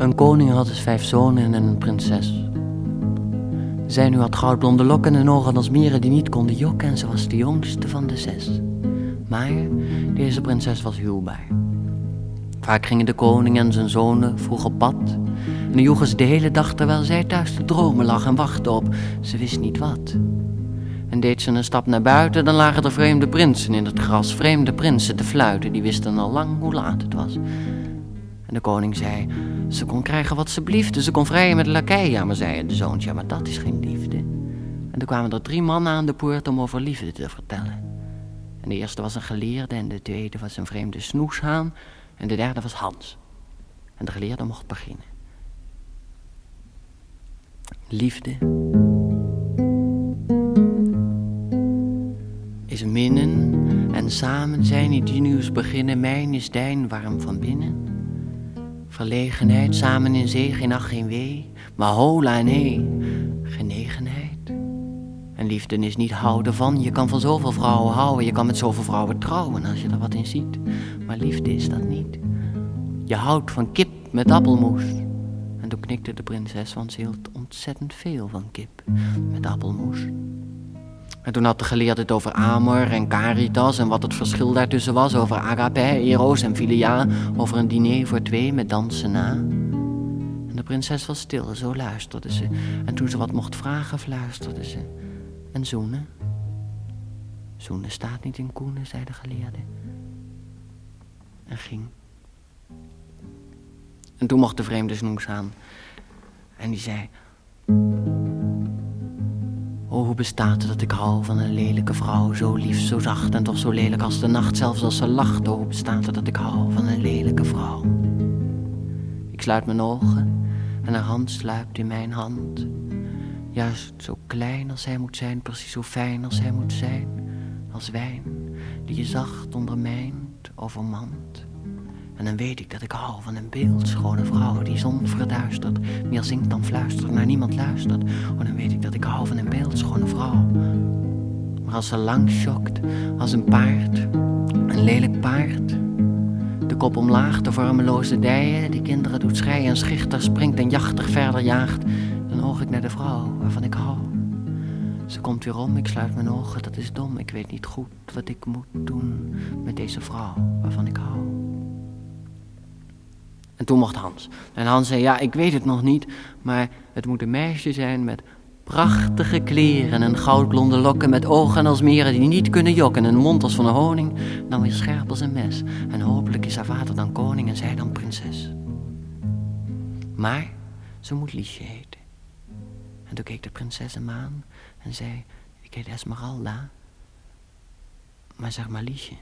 Een koning had dus vijf zonen en een prinses. Zij nu had goudblonde lokken en ogen als mieren die niet konden jokken en ze was de jongste van de zes. Maar deze prinses was huwbaar. Vaak gingen de koning en zijn zonen vroeg op pad. En joegen ze de hele dag terwijl zij thuis te dromen lag en wachtte op ze wist niet wat. En deed ze een stap naar buiten, dan lagen er vreemde prinsen in het gras, vreemde prinsen te fluiten, die wisten al lang hoe laat het was. En de koning zei, ze kon krijgen wat ze bliefde, ze kon vrijen met de lakij. Ja, maar zei de zoontje, ja, maar dat is geen liefde. En toen kwamen er drie mannen aan de poort om over liefde te vertellen. En de eerste was een geleerde en de tweede was een vreemde snoeshaan en de derde was Hans. En de geleerde mocht beginnen. Liefde is minnen en samen zijn die nieuws beginnen. Mijn is dijn warm van binnen. Verlegenheid samen in zee, geen ach, geen wee. Maar hola en hee, genegenheid. En liefde is niet houden van. Je kan van zoveel vrouwen houden. Je kan met zoveel vrouwen trouwen als je er wat in ziet. Maar liefde is dat niet. Je houdt van kip met appelmoes. En toen knikte de prinses, want ze hield ontzettend veel van kip met appelmoes. En toen had de geleerde het over Amor en Caritas en wat het verschil daartussen was. Over agape, eros en filia. Over een diner voor twee met dansen na. En de prinses was stil, zo luisterde ze. En toen ze wat mocht vragen, fluisterde ze. En zoenen? Zoenen staat niet in koenen, zei de geleerde. En ging. En toen mocht de vreemde snoeks aan. En die zei... Oh, hoe bestaat het dat ik hou van een lelijke vrouw, zo lief, zo zacht en toch zo lelijk als de nacht, zelfs als ze lacht. Oh, hoe bestaat het dat ik hou van een lelijke vrouw? Ik sluit mijn ogen en haar hand sluipt in mijn hand. Juist zo klein als hij moet zijn, precies zo fijn als hij moet zijn. Als wijn die je zacht ondermijnt, overmand. En dan weet ik dat ik hou van een beeldschone vrouw die zon verduistert. Meer zingt dan fluistert, naar niemand luistert. Oh, dan weet ik dat ik hou van een beeldschone vrouw. Maar als ze lang schokt, als een paard, een lelijk paard. De kop omlaag, de vormeloze dijen, die kinderen doet schreien en schichter, springt en jachtig verder jaagt. Dan oog ik naar de vrouw waarvan ik hou. Ze komt weer om, ik sluit mijn ogen, dat is dom. Ik weet niet goed wat ik moet doen met deze vrouw waarvan ik hou. En toen mocht Hans. En Hans zei, ja, ik weet het nog niet, maar het moet een meisje zijn met prachtige kleren en goudblonde lokken met ogen als meren die niet kunnen jokken, een mond als van een honing, dan weer scherp als een mes. En hopelijk is haar vader dan koning en zij dan prinses. Maar ze moet Liesje heten. En toen keek de prinses hem aan en zei, ik heet Esmeralda, maar zeg maar Liesje.